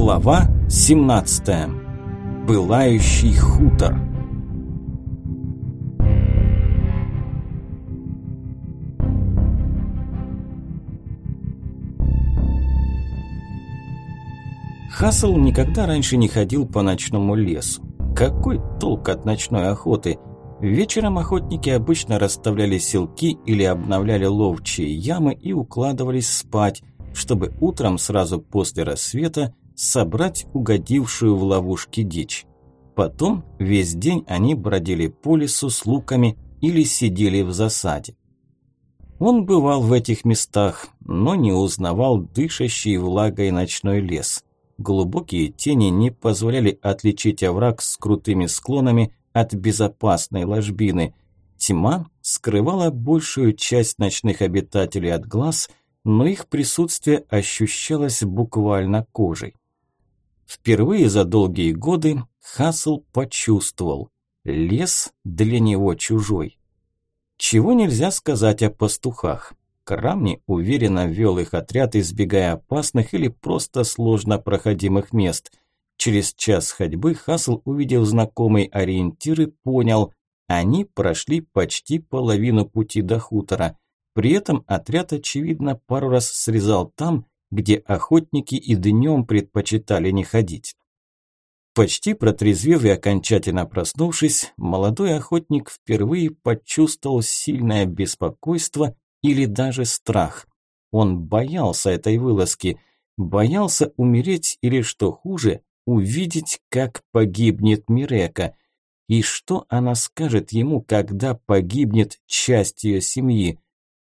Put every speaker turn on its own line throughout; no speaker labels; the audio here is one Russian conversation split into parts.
Глава 17. Пылающий хутор. Хасл никогда раньше не ходил по ночному лесу. Какой толк от ночной охоты? Вечером охотники обычно расставляли селки или обновляли ловчие ямы и укладывались спать, чтобы утром сразу после рассвета собрать угодившую в ловушки дичь. Потом весь день они бродили по лесу с луками или сидели в засаде. Он бывал в этих местах, но не узнавал дышащий влагой ночной лес. Глубокие тени не позволяли отличить овраг с крутыми склонами от безопасной ложбины. Тьма скрывала большую часть ночных обитателей от глаз, но их присутствие ощущалось буквально кожей. Впервые за долгие годы Хасл почувствовал – лес для него чужой. Чего нельзя сказать о пастухах. Крамни уверенно вел их отряд, избегая опасных или просто сложно проходимых мест. Через час ходьбы Хасл увидел знакомые ориентиры, понял – они прошли почти половину пути до хутора. При этом отряд, очевидно, пару раз срезал там, где охотники и днем предпочитали не ходить. Почти протрезвев и окончательно проснувшись, молодой охотник впервые почувствовал сильное беспокойство или даже страх. Он боялся этой вылазки, боялся умереть или, что хуже, увидеть, как погибнет Мирека. И что она скажет ему, когда погибнет часть ее семьи?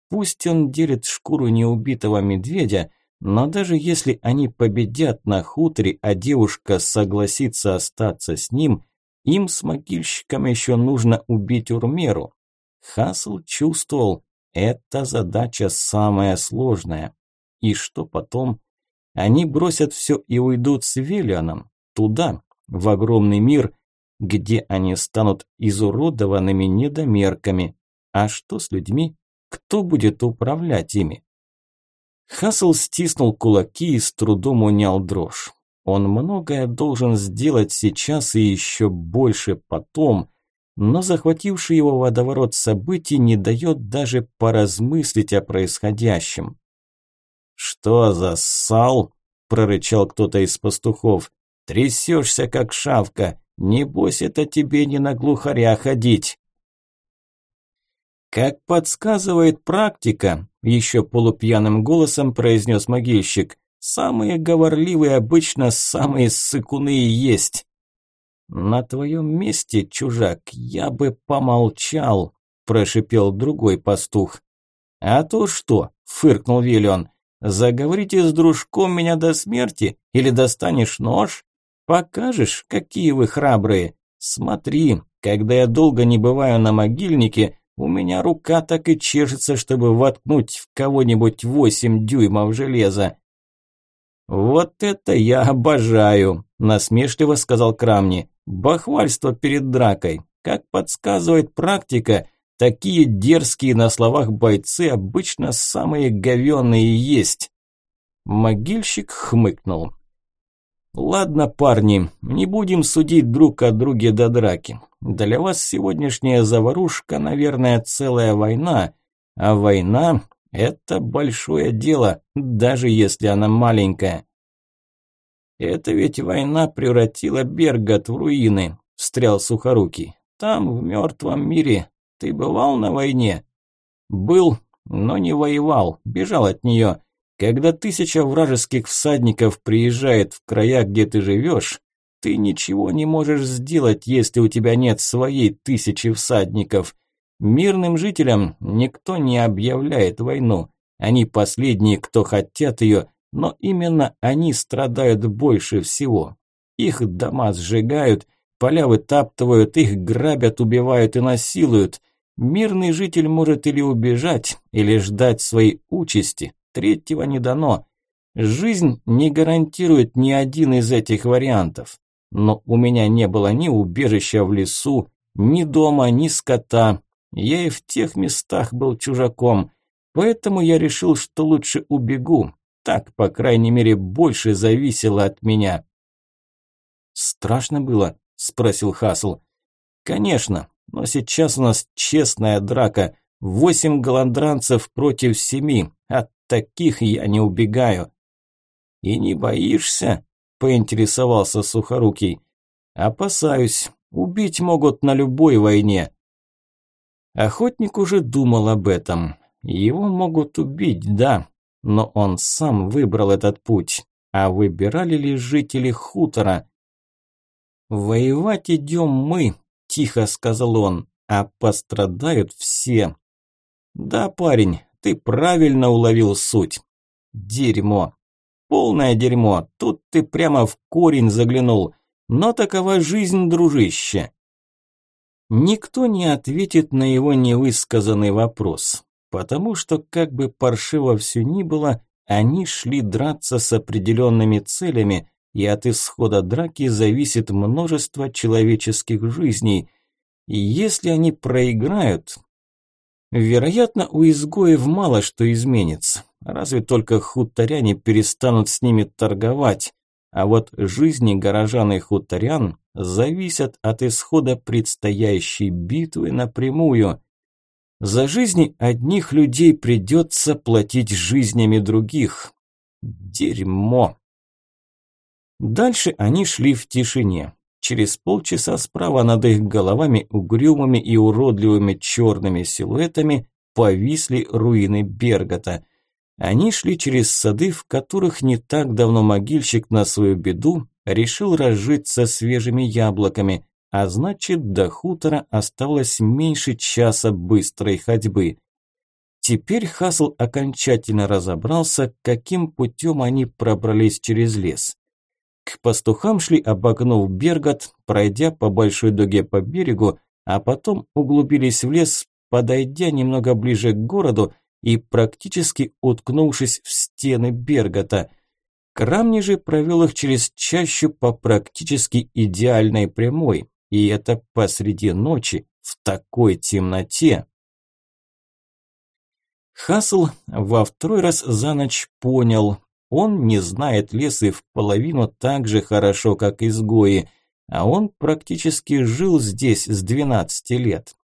Пусть он делит шкуру неубитого медведя, но даже если они победят на хуторе, а девушка согласится остаться с ним, им с могильщиком еще нужно убить Урмеру. Хасл чувствовал, эта задача самая сложная. И что потом? Они бросят все и уйдут с Велианом, туда, в огромный мир, где они станут изуродованными недомерками. А что с людьми? Кто будет управлять ими? Хасл стиснул кулаки и с трудом унял дрожь. Он многое должен сделать сейчас и еще больше потом – но захвативший его водоворот событий не дает даже поразмыслить о происходящем. «Что за сал?» – прорычал кто-то из пастухов. «Трясешься, как шавка. Небось, это тебе не на глухаря ходить». «Как подсказывает практика», – еще полупьяным голосом произнес могильщик, «самые говорливые обычно самые сыкуны есть». «На твоем месте, чужак, я бы помолчал», – прошипел другой пастух. «А то что?» – фыркнул Виллион. «Заговорите с дружком меня до смерти или достанешь нож? Покажешь, какие вы храбрые. Смотри, когда я долго не бываю на могильнике, у меня рука так и чешется, чтобы воткнуть в кого-нибудь восемь дюймов железа». «Вот это я обожаю!» – насмешливо сказал Крамни. Бахвальство перед дракой. Как подсказывает практика, такие дерзкие на словах бойцы обычно самые говёные есть. Могильщик хмыкнул. Ладно, парни, не будем судить друг о друге до драки. Для вас сегодняшняя заварушка, наверное, целая война, а война – это большое дело, даже если она маленькая. «Это ведь война превратила Бергат в руины», – встрял Сухорукий. «Там, в мертвом мире, ты бывал на войне?» «Был, но не воевал, бежал от нее. Когда тысяча вражеских всадников приезжает в края, где ты живешь, ты ничего не можешь сделать, если у тебя нет своей тысячи всадников. Мирным жителям никто не объявляет войну. Они последние, кто хотят ее, но именно они страдают больше всего. Их дома сжигают, поля вытаптывают, их грабят, убивают и насилуют. Мирный житель может или убежать, или ждать своей участи. Третьего не дано. Жизнь не гарантирует ни один из этих вариантов. Но у меня не было ни убежища в лесу, ни дома, ни скота. Я и в тех местах был чужаком. Поэтому я решил, что лучше убегу, так, по крайней мере, больше зависело от меня. Страшно было? Спросил Хасл. Конечно, но сейчас у нас честная драка. Восемь голландранцев против семи. От таких я не убегаю. И не боишься? Поинтересовался Сухорукий. Опасаюсь. Убить могут на любой войне. Охотник уже думал об этом. Его могут убить, да, но он сам выбрал этот путь. А выбирали ли жители хутора? «Воевать идем мы», – тихо сказал он, – «а пострадают все». «Да, парень, ты правильно уловил суть. Дерьмо. Полное дерьмо. Тут ты прямо в корень заглянул. Но такова жизнь, дружище». Никто не ответит на его невысказанный вопрос, потому что, как бы паршиво все ни было, они шли драться с определенными целями, и от исхода драки зависит множество человеческих жизней. И если они проиграют, вероятно, у изгоев мало что изменится, разве только хуторяне перестанут с ними торговать, а вот жизни горожан и хуторян зависят от исхода предстоящей битвы напрямую. За жизни одних людей придется платить жизнями других. Дерьмо. Дальше они шли в тишине. Через полчаса справа над их головами угрюмыми и уродливыми черными силуэтами повисли руины Бергота. Они шли через сады, в которых не так давно могильщик на свою беду решил разжиться свежими яблоками, а значит, до хутора оставалось меньше часа быстрой ходьбы. Теперь Хасл окончательно разобрался, каким путем они пробрались через лес. К пастухам шли, обогнув Бергот, пройдя по большой дуге по берегу, а потом углубились в лес, подойдя немного ближе к городу и практически уткнувшись в стены Бергота. Крамни же провел их через чащу по практически идеальной прямой, и это посреди ночи, в такой темноте. Хасл во второй раз за ночь понял, он не знает лес и в половину так же хорошо, как изгои, а он практически жил здесь с 12 лет.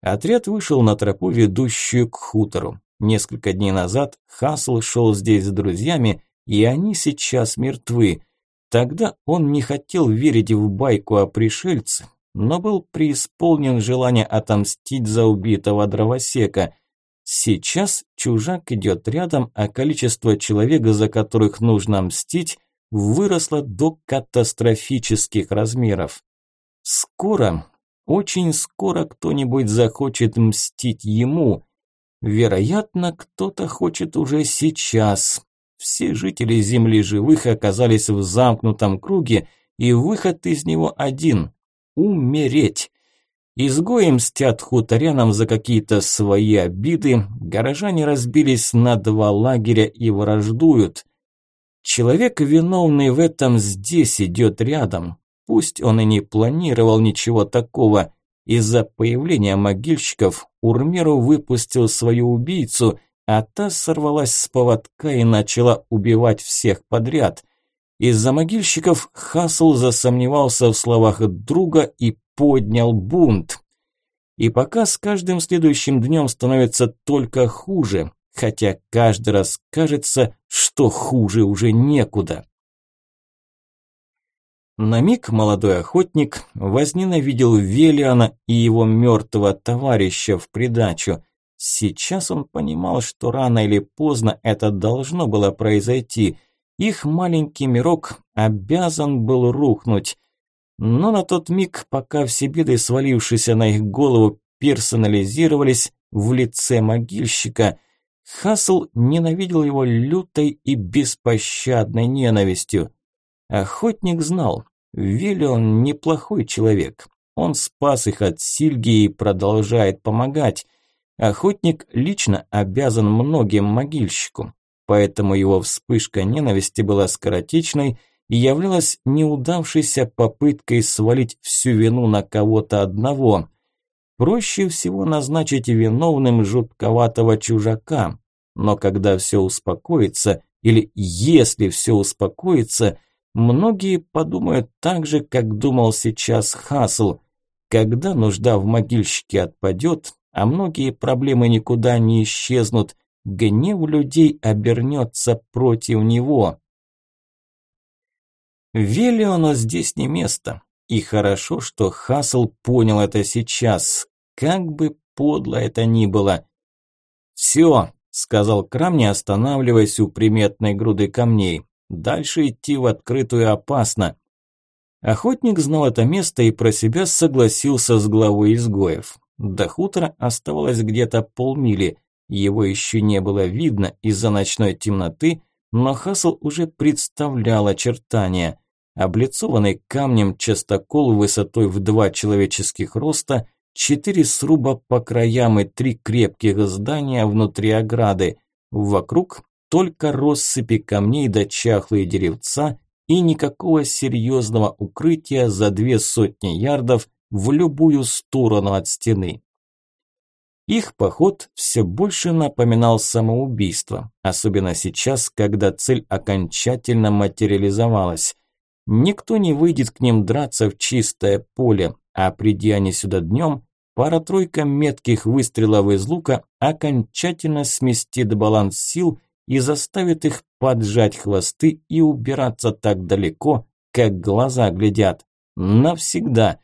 Отряд вышел на тропу, ведущую к хутору. Несколько дней назад Хасл шел здесь с друзьями, и они сейчас мертвы. Тогда он не хотел верить в байку о пришельце, но был преисполнен желания отомстить за убитого дровосека. Сейчас чужак идет рядом, а количество человек, за которых нужно мстить, выросло до катастрофических размеров. Скоро, очень скоро кто-нибудь захочет мстить ему. Вероятно, кто-то хочет уже сейчас. Все жители Земли живых оказались в замкнутом круге, и выход из него один – умереть. Изгои мстят хуторянам за какие-то свои обиды, горожане разбились на два лагеря и враждуют. Человек, виновный в этом, здесь идет рядом. Пусть он и не планировал ничего такого. Из-за появления могильщиков Урмеру выпустил свою убийцу, а та сорвалась с поводка и начала убивать всех подряд. Из-за могильщиков Хасл засомневался в словах друга и поднял бунт. И пока с каждым следующим днем становится только хуже, хотя каждый раз кажется, что хуже уже некуда. На миг молодой охотник возненавидел Велиана и его мертвого товарища в придачу. Сейчас он понимал, что рано или поздно это должно было произойти – их маленький мирок обязан был рухнуть. Но на тот миг, пока все беды, свалившиеся на их голову, персонализировались в лице могильщика, Хасл ненавидел его лютой и беспощадной ненавистью. Охотник знал, Виллион неплохой человек. Он спас их от Сильги и продолжает помогать. Охотник лично обязан многим могильщику поэтому его вспышка ненависти была скоротечной и являлась неудавшейся попыткой свалить всю вину на кого-то одного. Проще всего назначить виновным жутковатого чужака, но когда все успокоится, или если все успокоится, Многие подумают так же, как думал сейчас Хасл. Когда нужда в могильщике отпадет, а многие проблемы никуда не исчезнут, гнев людей обернется против него. Велиону здесь не место. И хорошо, что Хасл понял это сейчас. Как бы подло это ни было. «Все», – сказал Крам, не останавливаясь у приметной груды камней. «Дальше идти в открытую опасно». Охотник знал это место и про себя согласился с главой изгоев. До хутора оставалось где-то полмили. Его еще не было видно из-за ночной темноты, но Хасл уже представлял очертания. Облицованный камнем частокол высотой в два человеческих роста, четыре сруба по краям и три крепких здания внутри ограды. Вокруг только россыпи камней да чахлые деревца и никакого серьезного укрытия за две сотни ярдов в любую сторону от стены. Их поход все больше напоминал самоубийство, особенно сейчас, когда цель окончательно материализовалась. Никто не выйдет к ним драться в чистое поле, а приди они сюда днем, пара-тройка метких выстрелов из лука окончательно сместит баланс сил и заставит их поджать хвосты и убираться так далеко, как глаза глядят. Навсегда.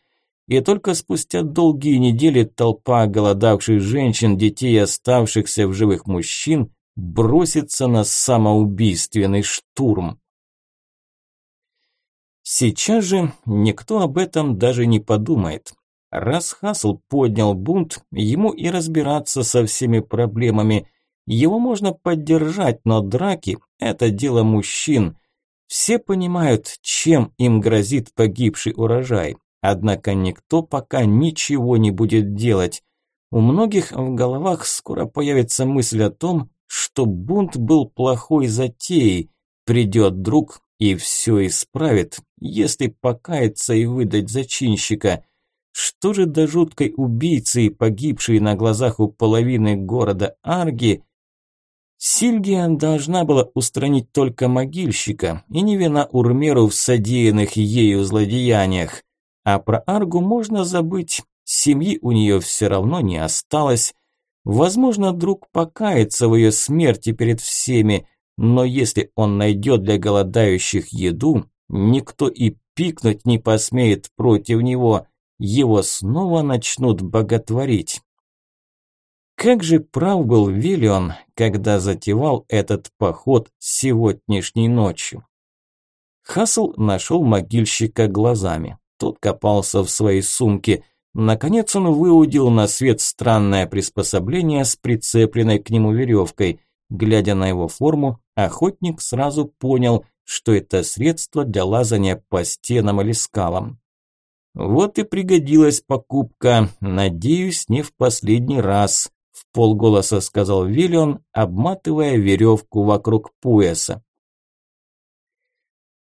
И только спустя долгие недели толпа голодавших женщин, детей и оставшихся в живых мужчин бросится на самоубийственный штурм. Сейчас же никто об этом даже не подумает. Раз Хасл поднял бунт, ему и разбираться со всеми проблемами. Его можно поддержать, но драки – это дело мужчин. Все понимают, чем им грозит погибший урожай. Однако никто пока ничего не будет делать. У многих в головах скоро появится мысль о том, что бунт был плохой затеей. Придет друг, и все исправит, если покаяться и выдать зачинщика. Что же до жуткой убийцы, погибшей на глазах у половины города Арги, Сильгиан должна была устранить только могильщика и не вина Урмеру в содеянных ею злодеяниях. А про Аргу можно забыть, семьи у нее все равно не осталось. Возможно, друг покается в ее смерти перед всеми, но если он найдет для голодающих еду, никто и пикнуть не посмеет против него. Его снова начнут боготворить. Как же прав был Виллион, когда затевал этот поход сегодняшней ночью. Хасл нашел могильщика глазами. Тот копался в своей сумке. Наконец он выудил на свет странное приспособление с прицепленной к нему веревкой. Глядя на его форму, охотник сразу понял, что это средство для лазания по стенам или скалам. Вот и пригодилась покупка, надеюсь, не в последний раз, в полголоса сказал Виллион, обматывая веревку вокруг пояса.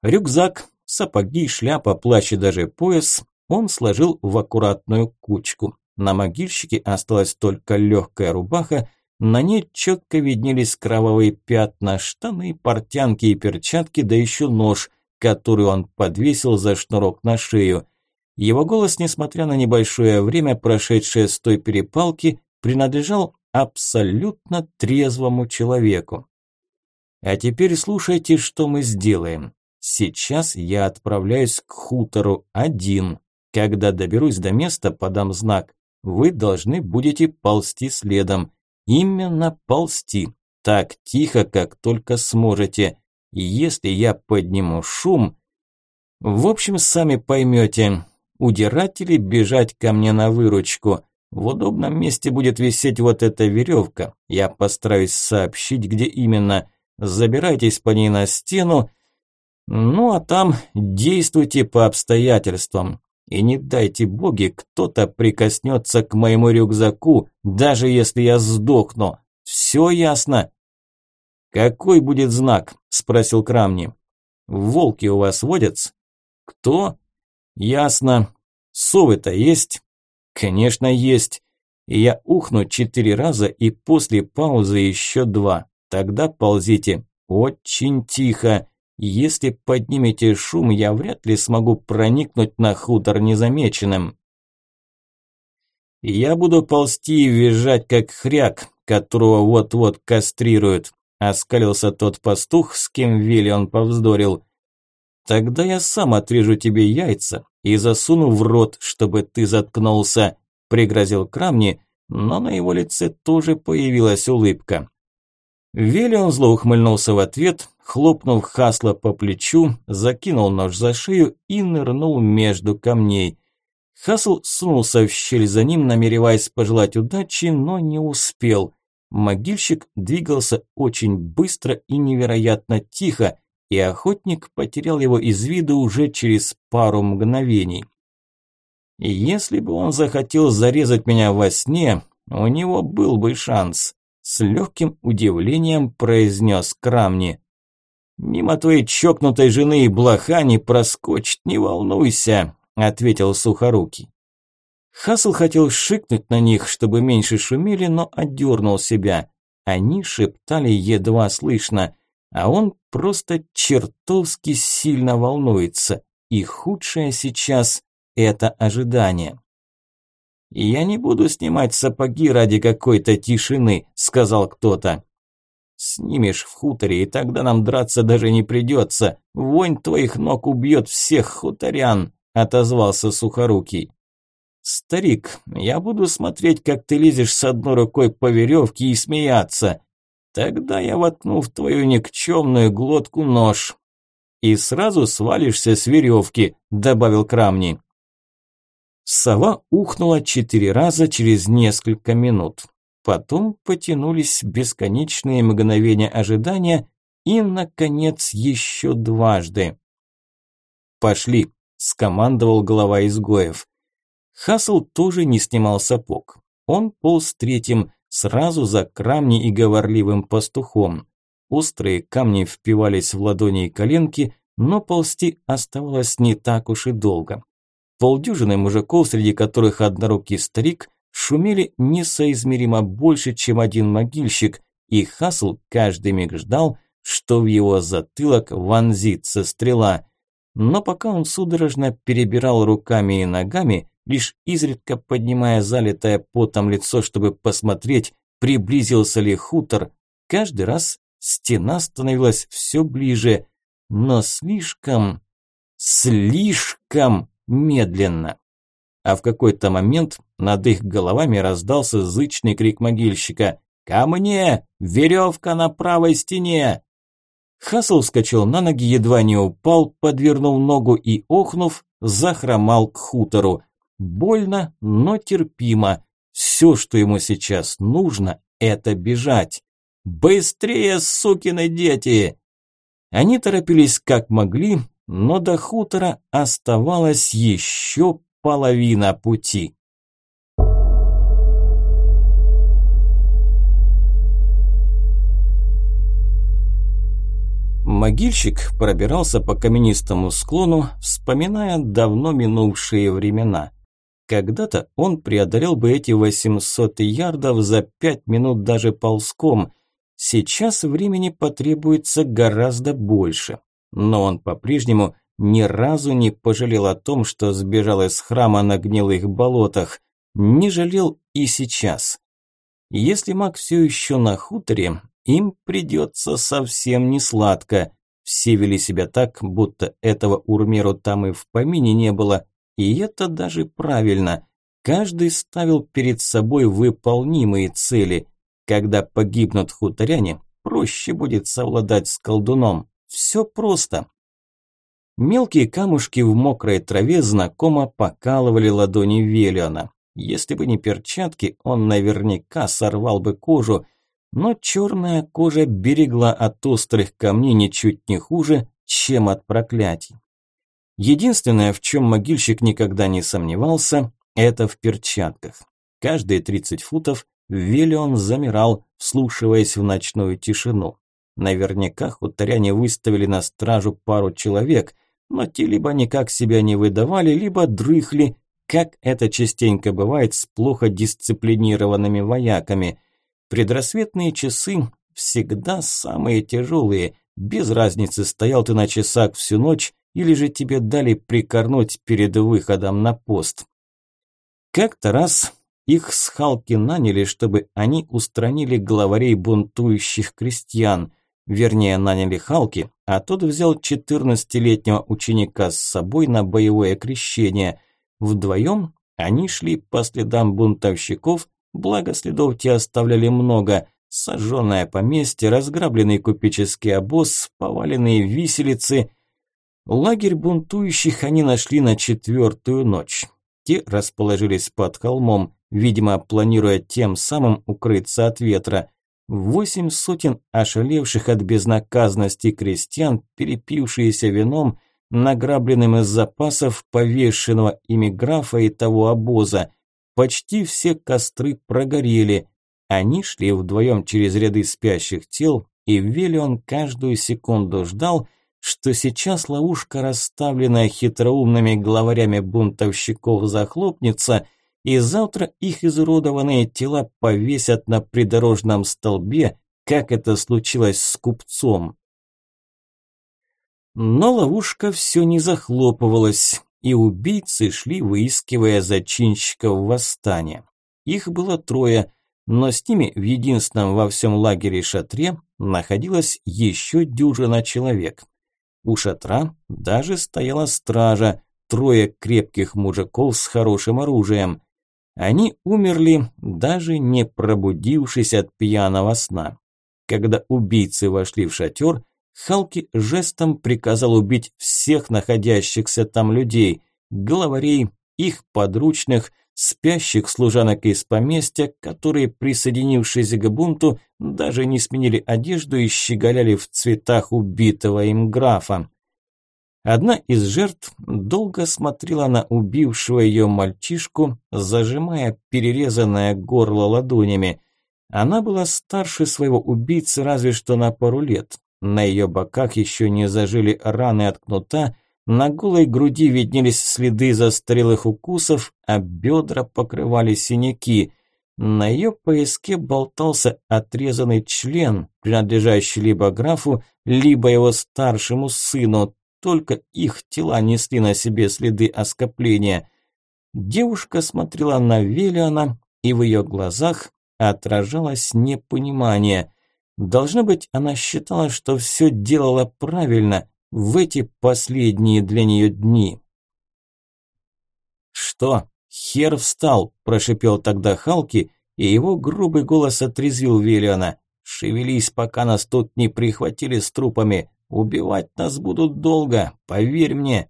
Рюкзак, сапоги, шляпа, плащ и даже пояс он сложил в аккуратную кучку. На могильщике осталась только легкая рубаха, на ней четко виднелись кровавые пятна, штаны, портянки и перчатки, да еще нож, который он подвесил за шнурок на шею. Его голос, несмотря на небольшое время, прошедшее с той перепалки, принадлежал абсолютно трезвому человеку. А теперь слушайте, что мы сделаем. Сейчас я отправляюсь к хутору один. Когда доберусь до места, подам знак. Вы должны будете ползти следом. Именно ползти. Так тихо, как только сможете. И если я подниму шум... В общем, сами поймете. Удирать или бежать ко мне на выручку. В удобном месте будет висеть вот эта веревка. Я постараюсь сообщить, где именно. Забирайтесь по ней на стену. Ну а там действуйте по обстоятельствам. И не дайте боги, кто-то прикоснется к моему рюкзаку, даже если я сдохну. Все ясно?» «Какой будет знак?» – спросил Крамни. «Волки у вас водятся?» «Кто?» «Ясно. Совы-то есть?» «Конечно, есть. И я ухну четыре раза и после паузы еще два. Тогда ползите. Очень тихо. Если поднимете шум, я вряд ли смогу проникнуть на хутор незамеченным. Я буду ползти и визжать, как хряк, которого вот-вот кастрируют, оскалился тот пастух, с кем Виллион повздорил. Тогда я сам отрежу тебе яйца и засуну в рот, чтобы ты заткнулся, пригрозил Крамни, но на его лице тоже появилась улыбка. Велион зло ухмыльнулся в ответ, хлопнув Хасла по плечу, закинул нож за шею и нырнул между камней. Хасл сунулся в щель за ним, намереваясь пожелать удачи, но не успел. Могильщик двигался очень быстро и невероятно тихо, и охотник потерял его из виду уже через пару мгновений. Если бы он захотел зарезать меня во сне, у него был бы шанс. С легким удивлением произнес Крамни. «Мимо твоей чокнутой жены и блоха не проскочит, не волнуйся», ответил Сухорукий. Хасл хотел шикнуть на них, чтобы меньше шумели, но отдернул себя. Они шептали едва слышно, а он просто чертовски сильно волнуется. И худшее сейчас – это ожидание. «Я не буду снимать сапоги ради какой-то тишины», – сказал кто-то. «Снимешь в хуторе, и тогда нам драться даже не придется. Вонь твоих ног убьет всех хуторян», – отозвался Сухорукий. «Старик, я буду смотреть, как ты лезешь с одной рукой по веревке и смеяться. Тогда я воткну в твою никчемную глотку нож. И сразу свалишься с веревки», – добавил Крамни. Сова ухнула четыре раза через несколько минут. Потом потянулись бесконечные мгновения ожидания и, наконец, еще дважды. «Пошли», – скомандовал глава изгоев. Хасл тоже не снимал сапог. Он полз третьим, сразу за крамни и говорливым пастухом. Острые камни впивались в ладони и коленки, но ползти оставалось не так уж и долго. Полдюжины мужиков, среди которых однорукий старик, шумели несоизмеримо больше, чем один могильщик, и Хасл каждый миг ждал, что в его затылок вонзится стрела. Но пока он судорожно перебирал руками и ногами, лишь изредка поднимая залитое потом лицо, чтобы посмотреть, приблизился ли хутор, каждый раз стена становилась все ближе, но слишком, слишком медленно. А в какой-то момент над их головами раздался зычный крик могильщика «Ко мне! Веревка на правой стене!» Хасл вскочил на ноги, едва не упал, подвернул ногу и, охнув, захромал к хутору. Больно, но терпимо. Все, что ему сейчас нужно, это бежать. «Быстрее, сукины дети!» Они торопились как могли, но до хутора оставалась еще половина пути. Могильщик пробирался по каменистому склону, вспоминая давно минувшие времена. Когда-то он преодолел бы эти 800 ярдов за 5 минут даже ползком. Сейчас времени потребуется гораздо больше но он по-прежнему ни разу не пожалел о том, что сбежал из храма на гнилых болотах. Не жалел и сейчас. Если маг все еще на хуторе, им придется совсем не сладко. Все вели себя так, будто этого Урмеру там и в помине не было. И это даже правильно. Каждый ставил перед собой выполнимые цели. Когда погибнут хуторяне, проще будет совладать с колдуном. Все просто. Мелкие камушки в мокрой траве знакомо покалывали ладони Велиона. Если бы не перчатки, он наверняка сорвал бы кожу, но черная кожа берегла от острых камней ничуть не хуже, чем от проклятий. Единственное, в чем могильщик никогда не сомневался, это в перчатках. Каждые 30 футов Велион замирал, вслушиваясь в ночную тишину. Наверняка хуторяне выставили на стражу пару человек, но те либо никак себя не выдавали, либо дрыхли, как это частенько бывает с плохо дисциплинированными вояками. Предрассветные часы всегда самые тяжелые, Без разницы, стоял ты на часах всю ночь или же тебе дали прикорнуть перед выходом на пост. Как-то раз их с Халки наняли, чтобы они устранили главарей бунтующих крестьян. Вернее, наняли Халки, а тот взял 14-летнего ученика с собой на боевое крещение. Вдвоем они шли по следам бунтовщиков, благо следов те оставляли много. Сожженное поместье, разграбленный купеческий обоз, поваленные виселицы. Лагерь бунтующих они нашли на четвертую ночь. Те расположились под холмом, видимо, планируя тем самым укрыться от ветра. Восемь сотен ошалевших от безнаказанности крестьян, перепившиеся вином, награбленным из запасов повешенного ими графа и того обоза. Почти все костры прогорели. Они шли вдвоем через ряды спящих тел, и Велион каждую секунду ждал, что сейчас ловушка, расставленная хитроумными главарями бунтовщиков, захлопнется, и завтра их изуродованные тела повесят на придорожном столбе, как это случилось с купцом. Но ловушка все не захлопывалась, и убийцы шли, выискивая зачинщиков восстания. Их было трое, но с ними в единственном во всем лагере шатре находилась еще дюжина человек. У шатра даже стояла стража, трое крепких мужиков с хорошим оружием. Они умерли, даже не пробудившись от пьяного сна. Когда убийцы вошли в шатер, Халки жестом приказал убить всех находящихся там людей, главарей, их подручных, спящих служанок из поместья, которые, присоединившись к бунту, даже не сменили одежду и щеголяли в цветах убитого им графа. Одна из жертв долго смотрела на убившего ее мальчишку, зажимая перерезанное горло ладонями. Она была старше своего убийцы разве что на пару лет. На ее боках еще не зажили раны от кнута, на голой груди виднелись следы застарелых укусов, а бедра покрывали синяки. На ее пояске болтался отрезанный член, принадлежащий либо графу, либо его старшему сыну. Только их тела несли на себе следы оскопления. Девушка смотрела на Велиана, и в ее глазах отражалось непонимание. Должно быть, она считала, что все делала правильно, в эти последние для нее дни. «Что, хер встал?» – прошипел тогда Халки, и его грубый голос отрезвил Велиана. «Шевелись, пока нас тут не прихватили с трупами. Убивать нас будут долго, поверь мне».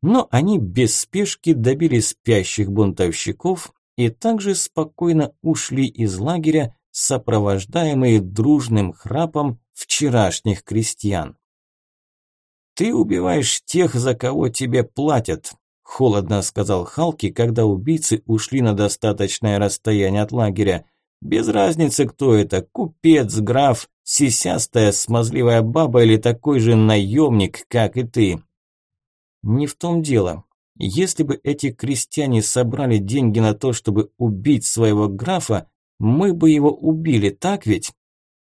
Но они без спешки добили спящих бунтовщиков и также спокойно ушли из лагеря, сопровождаемые дружным храпом вчерашних крестьян. «Ты убиваешь тех, за кого тебе платят», – холодно сказал Халки, когда убийцы ушли на достаточное расстояние от лагеря. «Без разницы, кто это – купец, граф, сисястая смазливая баба или такой же наемник, как и ты». «Не в том дело. Если бы эти крестьяне собрали деньги на то, чтобы убить своего графа, мы бы его убили, так ведь?»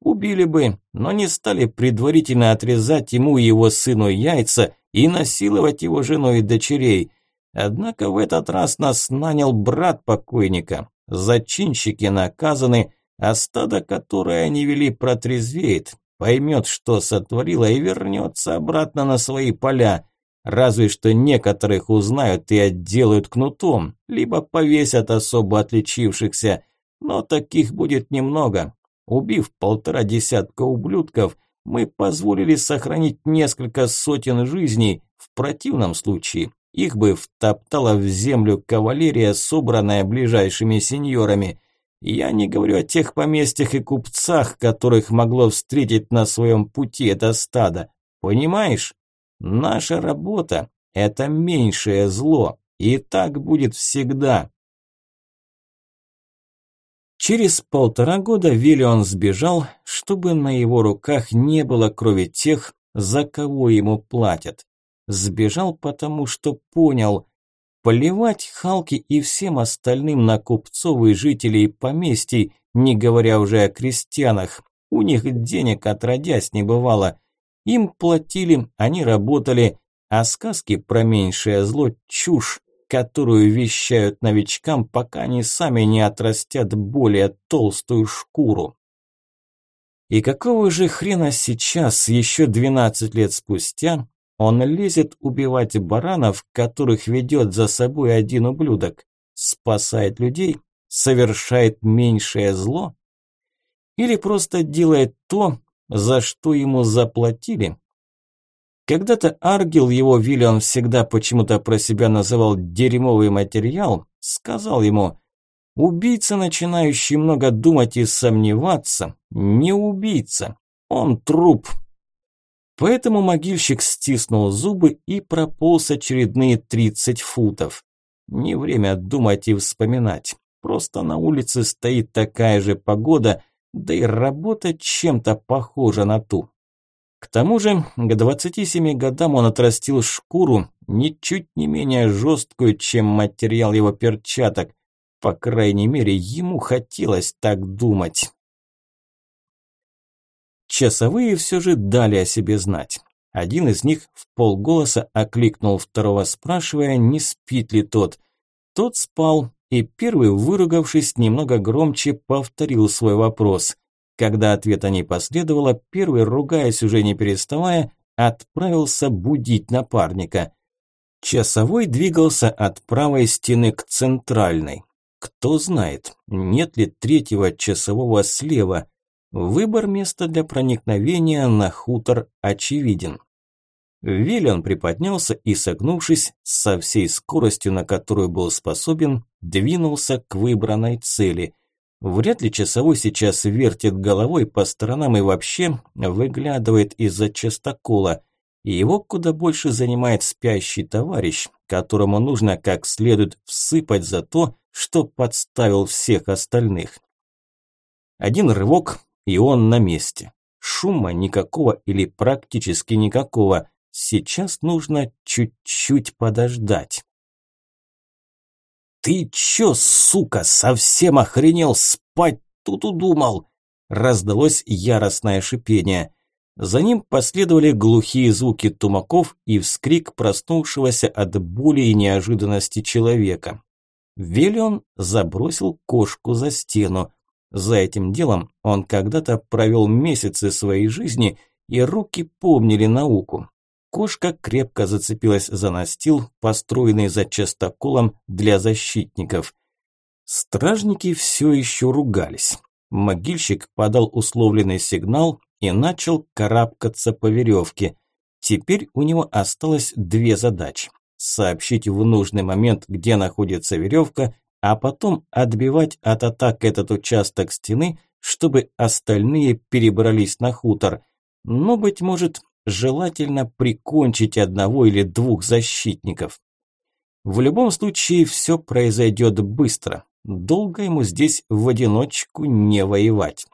Убили бы, но не стали предварительно отрезать ему и его сыну яйца и насиловать его жену и дочерей. Однако в этот раз нас нанял брат покойника. Зачинщики наказаны, а стадо, которое они вели, протрезвеет, поймет, что сотворило и вернется обратно на свои поля. Разве что некоторых узнают и отделают кнутом, либо повесят особо отличившихся, но таких будет немного, Убив полтора десятка ублюдков, мы позволили сохранить несколько сотен жизней, в противном случае их бы втоптала в землю кавалерия, собранная ближайшими сеньорами. Я не говорю о тех поместьях и купцах, которых могло встретить на своем пути это стадо. Понимаешь? Наша работа – это меньшее зло, и так будет всегда. Через полтора года Виллион сбежал, чтобы на его руках не было крови тех, за кого ему платят. Сбежал потому, что понял, плевать Халке и всем остальным на купцов и жителей поместий, не говоря уже о крестьянах. У них денег отродясь не бывало. Им платили, они работали, а сказки про меньшее зло – чушь, которую вещают новичкам, пока они сами не отрастят более толстую шкуру. И какого же хрена сейчас, еще 12 лет спустя, он лезет убивать баранов, которых ведет за собой один ублюдок, спасает людей, совершает меньшее зло? Или просто делает то, за что ему заплатили? Когда-то Аргил, его Виллион всегда почему-то про себя называл «дерьмовый материал», сказал ему «Убийца, начинающий много думать и сомневаться, не убийца, он труп». Поэтому могильщик стиснул зубы и прополз очередные 30 футов. Не время думать и вспоминать. Просто на улице стоит такая же погода, да и работа чем-то похожа на ту. К тому же, к 27 годам он отрастил шкуру, ничуть не менее жесткую, чем материал его перчаток. По крайней мере, ему хотелось так думать. Часовые все же дали о себе знать. Один из них в полголоса окликнул второго, спрашивая, не спит ли тот. Тот спал, и первый, выругавшись немного громче, повторил свой вопрос. Когда ответа не последовало, первый, ругаясь уже не переставая, отправился будить напарника. Часовой двигался от правой стены к центральной. Кто знает, нет ли третьего часового слева. Выбор места для проникновения на хутор очевиден. Виллиан приподнялся и, согнувшись, со всей скоростью, на которую был способен, двинулся к выбранной цели – Вряд ли часовой сейчас вертит головой по сторонам и вообще выглядывает из-за частокола. Его куда больше занимает спящий товарищ, которому нужно как следует всыпать за то, что подставил всех остальных. Один рывок, и он на месте. Шума никакого или практически никакого. Сейчас нужно чуть-чуть подождать. «Ты чё, сука, совсем охренел спать тут удумал?» Раздалось яростное шипение. За ним последовали глухие звуки тумаков и вскрик проснувшегося от боли и неожиданности человека. Велион забросил кошку за стену. За этим делом он когда-то провел месяцы своей жизни, и руки помнили науку. Кошка крепко зацепилась за настил, построенный за частоколом для защитников. Стражники все еще ругались. Могильщик подал условленный сигнал и начал карабкаться по веревке. Теперь у него осталось две задачи. Сообщить в нужный момент, где находится веревка, а потом отбивать от атак этот участок стены, чтобы остальные перебрались на хутор. Но, быть может, желательно прикончить одного или двух защитников. В любом случае все произойдет быстро. Долго ему здесь в одиночку не воевать.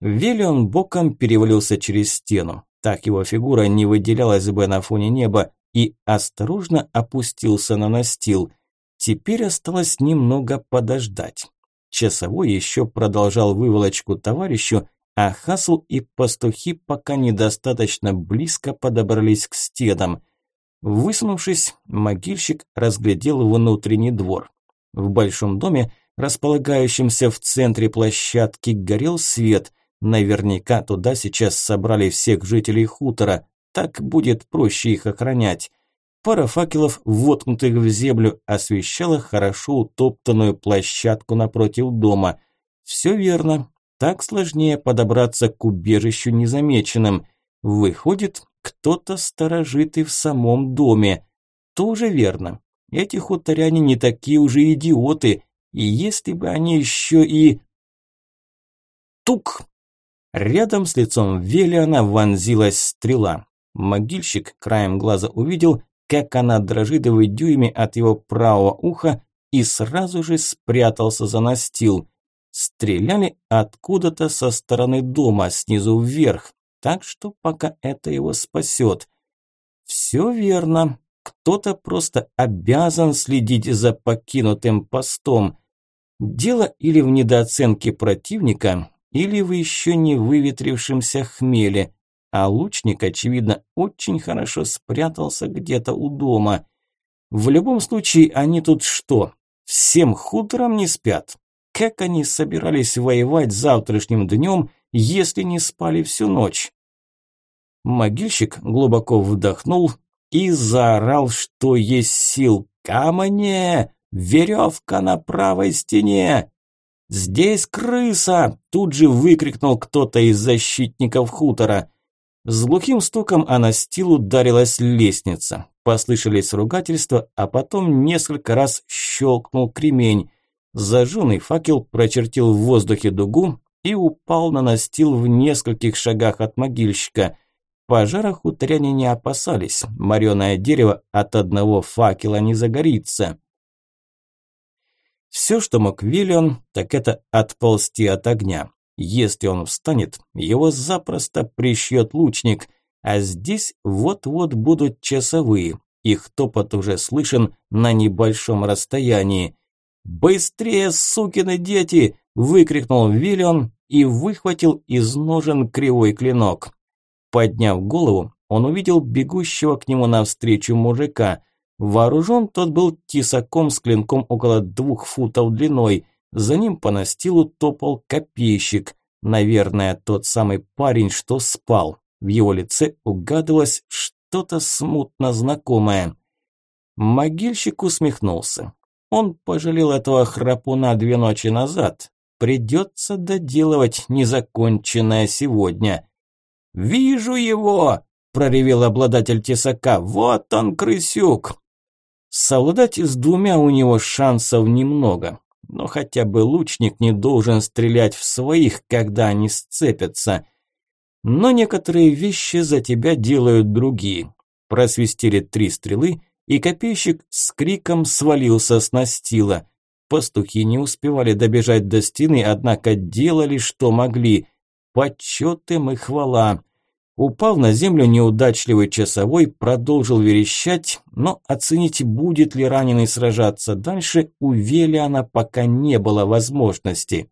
Велион боком перевалился через стену. Так его фигура не выделялась бы на фоне неба и осторожно опустился на настил. Теперь осталось немного подождать. Часовой еще продолжал выволочку товарищу, а Хасл и пастухи пока недостаточно близко подобрались к стенам. Высунувшись, могильщик разглядел внутренний двор. В большом доме, располагающемся в центре площадки, горел свет. Наверняка туда сейчас собрали всех жителей хутора. Так будет проще их охранять. Пара факелов, воткнутых в землю, освещала хорошо утоптанную площадку напротив дома. Все верно, так сложнее подобраться к убежищу незамеченным. Выходит, кто-то сторожит и в самом доме. Тоже верно. Эти хуторяне не такие уже идиоты, и если бы они еще и... Тук! Рядом с лицом Велиана вонзилась стрела. Могильщик краем глаза увидел, как она дрожит в дюйме от его правого уха и сразу же спрятался за настил. Стреляли откуда-то со стороны дома, снизу вверх, так что пока это его спасет. Все верно, кто-то просто обязан следить за покинутым постом. Дело или в недооценке противника, или в еще не выветрившемся хмеле, а лучник, очевидно, очень хорошо спрятался где-то у дома. В любом случае, они тут что, всем хутором не спят? Как они собирались воевать завтрашним днем, если не спали всю ночь? Могильщик глубоко вдохнул и заорал, что есть сил. «Ко мне! Веревка на правой стене!» «Здесь крыса!» – тут же выкрикнул кто-то из защитников хутора. С глухим стуком о настил ударилась лестница. Послышались ругательства, а потом несколько раз щелкнул кремень. Зажженный факел прочертил в воздухе дугу и упал на настил в нескольких шагах от могильщика. Пожара хуторяне не опасались, мореное дерево от одного факела не загорится. Все, что мог Виллион, так это отползти от огня. Если он встанет, его запросто прищет лучник, а здесь вот-вот будут часовые. Их топот уже слышен на небольшом расстоянии. «Быстрее, сукины дети!» – выкрикнул Виллион и выхватил из ножен кривой клинок. Подняв голову, он увидел бегущего к нему навстречу мужика. Вооружен тот был тесаком с клинком около двух футов длиной. За ним по настилу топал копейщик. Наверное, тот самый парень, что спал. В его лице угадывалось что-то смутно знакомое. Могильщик усмехнулся. Он пожалел этого храпуна две ночи назад. Придется доделывать незаконченное сегодня. «Вижу его!» – проревел обладатель тесака. «Вот он, крысюк!» Совладать с двумя у него шансов немного, но хотя бы лучник не должен стрелять в своих, когда они сцепятся. Но некоторые вещи за тебя делают другие. Просвистели три стрелы, и копейщик с криком свалился с настила. Пастухи не успевали добежать до стены, однако делали, что могли. Почет им и хвала. Упав на землю, неудачливый часовой продолжил верещать, но оценить, будет ли раненый сражаться дальше, у Велиана пока не было возможности.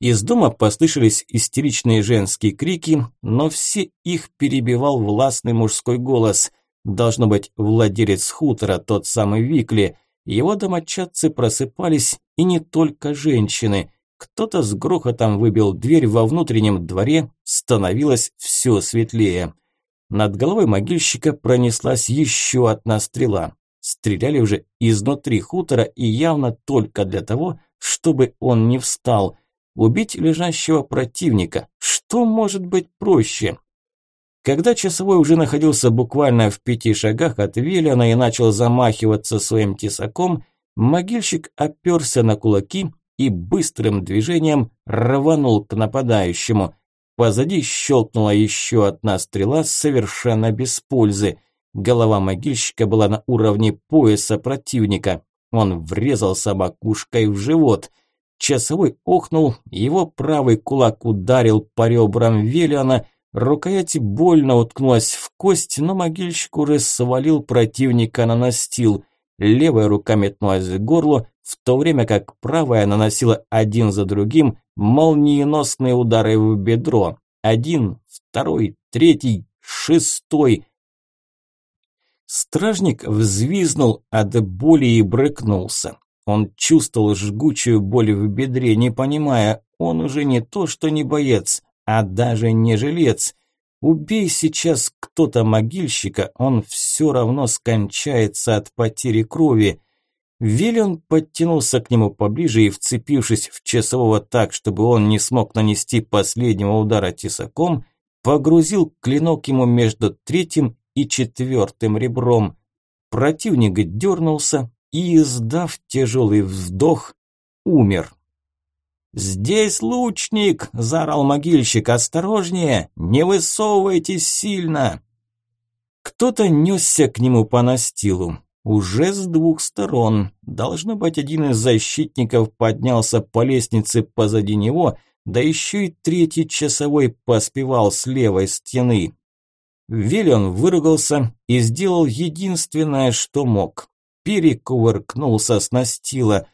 Из дома послышались истеричные женские крики, но все их перебивал властный мужской голос. Должно быть, владелец хутора, тот самый Викли. Его домочадцы просыпались, и не только женщины – кто-то с грохотом выбил дверь во внутреннем дворе, становилось все светлее. Над головой могильщика пронеслась еще одна стрела. Стреляли уже изнутри хутора и явно только для того, чтобы он не встал. Убить лежащего противника. Что может быть проще? Когда часовой уже находился буквально в пяти шагах от Велиана и начал замахиваться своим тесаком, могильщик оперся на кулаки и быстрым движением рванул к нападающему. Позади щелкнула еще одна стрела совершенно без пользы. Голова могильщика была на уровне пояса противника. Он врезался макушкой в живот. Часовой охнул, его правый кулак ударил по ребрам Велиана, рукоять больно уткнулась в кость, но могильщик уже свалил противника на настил. Левая рука метнулась к горлу, в то время как правая наносила один за другим молниеносные удары в бедро. Один, второй, третий, шестой. Стражник взвизнул от боли и брыкнулся. Он чувствовал жгучую боль в бедре, не понимая, он уже не то что не боец, а даже не жилец. Убей сейчас кто-то могильщика, он все равно скончается от потери крови. Виллион подтянулся к нему поближе и, вцепившись в часового так, чтобы он не смог нанести последнего удара тесаком, погрузил клинок ему между третьим и четвертым ребром. Противник дернулся и, издав тяжелый вздох, умер. «Здесь лучник!» – заорал могильщик. «Осторожнее! Не высовывайтесь сильно!» Кто-то несся к нему по настилу. Уже с двух сторон. Должно быть, один из защитников поднялся по лестнице позади него, да еще и третий часовой поспевал с левой стены. Виллион выругался и сделал единственное, что мог. Перекувыркнулся с настила.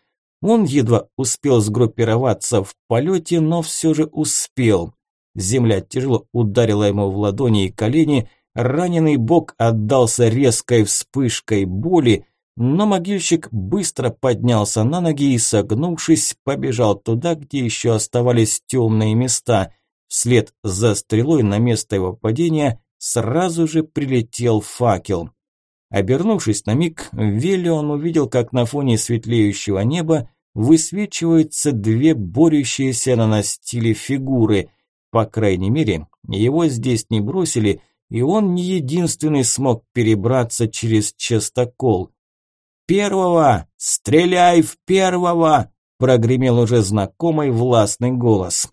Он едва успел сгруппироваться в полете, но все же успел. Земля тяжело ударила ему в ладони и колени, раненый бок отдался резкой вспышкой боли, но могильщик быстро поднялся на ноги и, согнувшись, побежал туда, где еще оставались темные места. Вслед за стрелой на место его падения сразу же прилетел факел. Обернувшись на миг, Велион увидел, как на фоне светлеющего неба высвечиваются две борющиеся на настиле фигуры. По крайней мере, его здесь не бросили, и он не единственный смог перебраться через частокол. «Первого! Стреляй в первого!» – прогремел уже знакомый властный голос.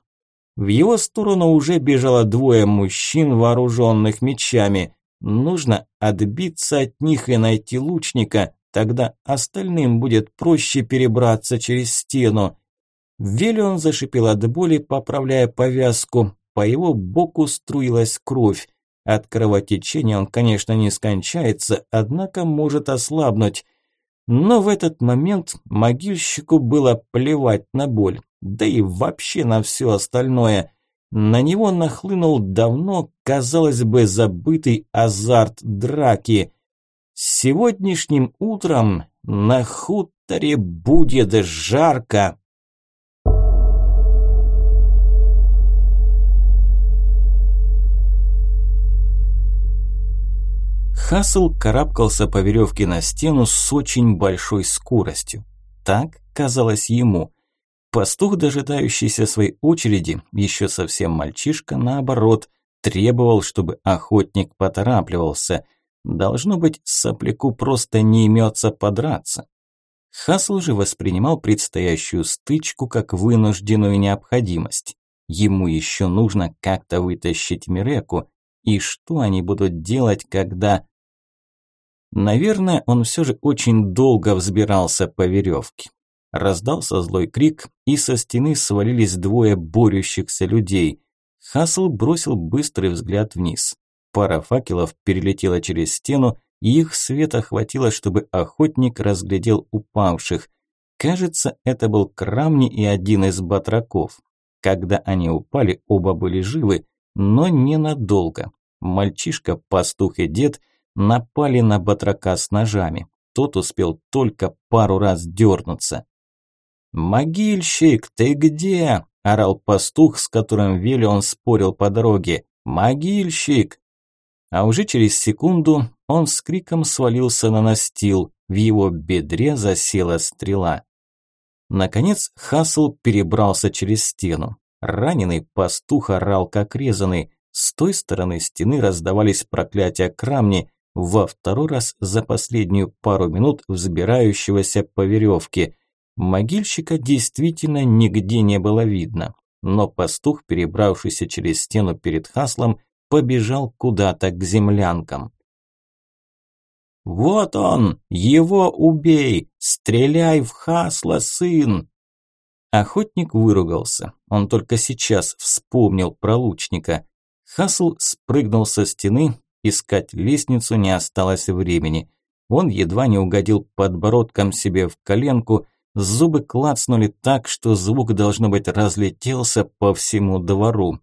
В его сторону уже бежало двое мужчин, вооруженных мечами. Нужно отбиться от них и найти лучника, тогда остальным будет проще перебраться через стену. Велион зашипел от боли, поправляя повязку. По его боку струилась кровь. От кровотечения он, конечно, не скончается, однако может ослабнуть. Но в этот момент могильщику было плевать на боль, да и вообще на все остальное. На него нахлынул давно, казалось бы, забытый азарт драки. Сегодняшним утром на хуторе будет жарко. Хасл карабкался по веревке на стену с очень большой скоростью. Так казалось ему. Пастух, дожидающийся своей очереди, еще совсем мальчишка, наоборот, требовал, чтобы охотник поторапливался. Должно быть, сопляку просто не имется подраться. Хасл же воспринимал предстоящую стычку как вынужденную необходимость. Ему еще нужно как-то вытащить Миреку. И что они будут делать, когда... Наверное, он все же очень долго взбирался по веревке. Раздался злой крик, и со стены свалились двое борющихся людей. Хасл бросил быстрый взгляд вниз. Пара факелов перелетела через стену, и их света хватило, чтобы охотник разглядел упавших. Кажется, это был Крамни и один из батраков. Когда они упали, оба были живы, но ненадолго. Мальчишка, пастух и дед напали на батрака с ножами. Тот успел только пару раз дернуться. «Могильщик, ты где?» – орал пастух, с которым Вели он спорил по дороге. «Могильщик!» А уже через секунду он с криком свалился на настил, в его бедре засела стрела. Наконец Хасл перебрался через стену. Раненый пастух орал как резанный. С той стороны стены раздавались проклятия крамни, во второй раз за последнюю пару минут взбирающегося по веревке. Могильщика действительно нигде не было видно, но пастух, перебравшийся через стену перед Хаслом, побежал куда-то к землянкам. «Вот он! Его убей! Стреляй в Хасла, сын!» Охотник выругался. Он только сейчас вспомнил про лучника. Хасл спрыгнул со стены, искать лестницу не осталось времени. Он едва не угодил подбородком себе в коленку, Зубы клацнули так, что звук, должно быть, разлетелся по всему двору.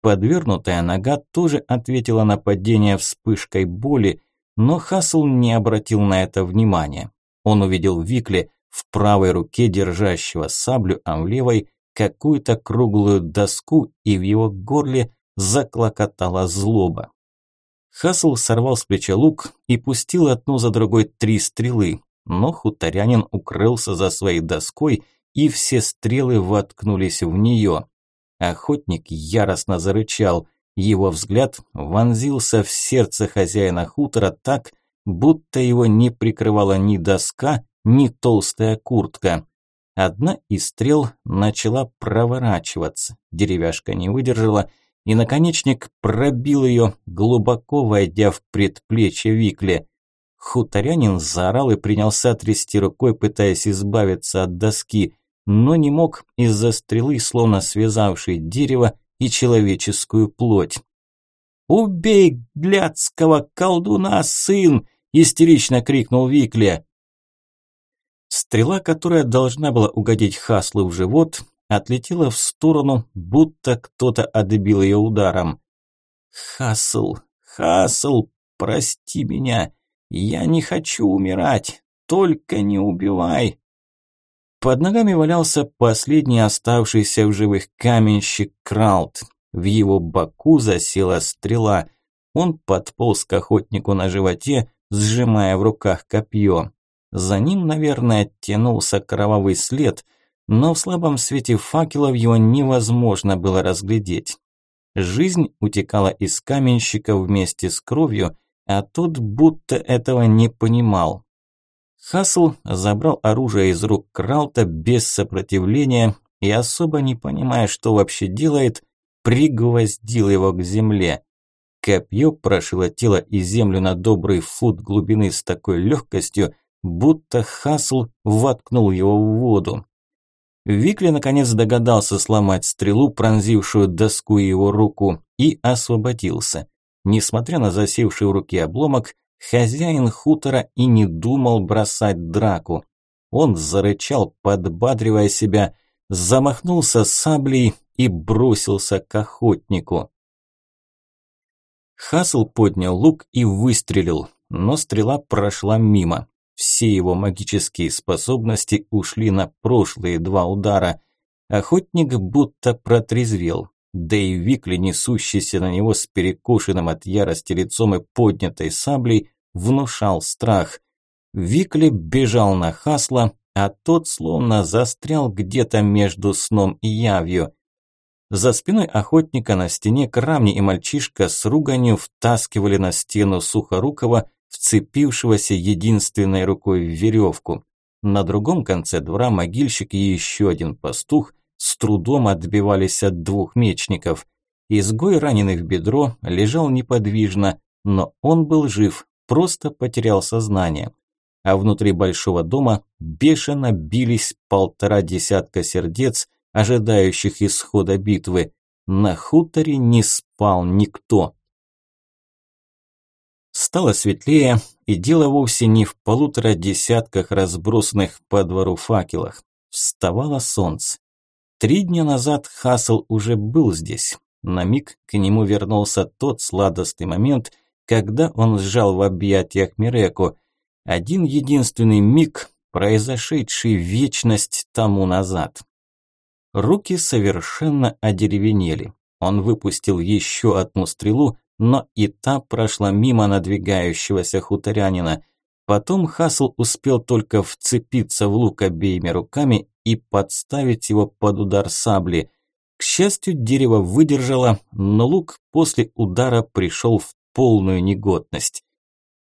Подвернутая нога тоже ответила на падение вспышкой боли, но Хасл не обратил на это внимания. Он увидел Викли в правой руке держащего саблю, а в левой какую-то круглую доску, и в его горле заклокотала злоба. Хасл сорвал с плеча лук и пустил одну за другой три стрелы, но хуторянин укрылся за своей доской, и все стрелы воткнулись в нее. Охотник яростно зарычал. Его взгляд вонзился в сердце хозяина хутора так, будто его не прикрывала ни доска, ни толстая куртка. Одна из стрел начала проворачиваться. Деревяшка не выдержала, и наконечник пробил ее, глубоко войдя в предплечье Викле. Хуторянин заорал и принялся трясти рукой, пытаясь избавиться от доски, но не мог из-за стрелы, словно связавшей дерево и человеческую плоть. «Убей блядского колдуна, сын!» – истерично крикнул Викле. Стрела, которая должна была угодить Хаслу в живот, отлетела в сторону, будто кто-то отбил ее ударом. «Хасл, Хасл, прости меня, я не хочу умирать, только не убивай!» Под ногами валялся последний оставшийся в живых каменщик Кралт. В его боку засела стрела. Он подполз к охотнику на животе, сжимая в руках копье. За ним, наверное, тянулся кровавый след, но в слабом свете факелов его невозможно было разглядеть. Жизнь утекала из каменщика вместе с кровью, а тот будто этого не понимал. Хасл забрал оружие из рук Кралта без сопротивления и, особо не понимая, что вообще делает, пригвоздил его к земле. Копье прошило тело и землю на добрый фут глубины с такой легкостью, будто Хасл воткнул его в воду. Викли наконец догадался сломать стрелу, пронзившую доску его руку, и освободился. Несмотря на засевший в руке обломок, хозяин хутора и не думал бросать драку. Он зарычал, подбадривая себя, замахнулся саблей и бросился к охотнику. Хасл поднял лук и выстрелил, но стрела прошла мимо. Все его магические способности ушли на прошлые два удара. Охотник будто протрезвел. Да и Викли, несущийся на него с перекошенным от ярости лицом и поднятой саблей, внушал страх. Викли бежал на Хасла, а тот словно застрял где-то между сном и явью. За спиной охотника на стене Крамни и мальчишка с руганью втаскивали на стену Сухорукова, вцепившегося единственной рукой в веревку. На другом конце двора могильщик и еще один пастух с трудом отбивались от двух мечников. Изгой, раненый в бедро, лежал неподвижно, но он был жив, просто потерял сознание. А внутри большого дома бешено бились полтора десятка сердец, ожидающих исхода битвы. На хуторе не спал никто. Стало светлее, и дело вовсе не в полутора десятках разбросанных по двору факелах. Вставало солнце. Три дня назад Хасл уже был здесь. На миг к нему вернулся тот сладостный момент, когда он сжал в объятиях Миреку. Один единственный миг, произошедший вечность тому назад. Руки совершенно одеревенели. Он выпустил еще одну стрелу, но и та прошла мимо надвигающегося хуторянина. Потом Хасл успел только вцепиться в лук обеими руками и подставить его под удар сабли. К счастью, дерево выдержало, но лук после удара пришел в полную негодность.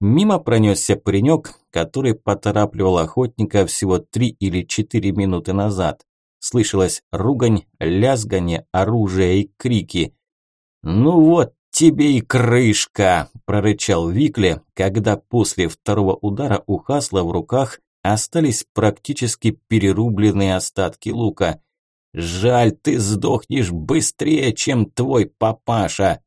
Мимо пронесся паренек, который поторапливал охотника всего три или четыре минуты назад. Слышалась ругань, лязгание, оружие и крики. «Ну вот тебе и крышка!» – прорычал Викле, когда после второго удара у Хасла в руках остались практически перерубленные остатки лука. «Жаль, ты сдохнешь быстрее, чем твой папаша!»